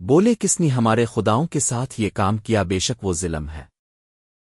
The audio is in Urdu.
بولے کس نے ہمارے خداؤں کے ساتھ یہ کام کیا؟ بے شک وہ ظلم ہے۔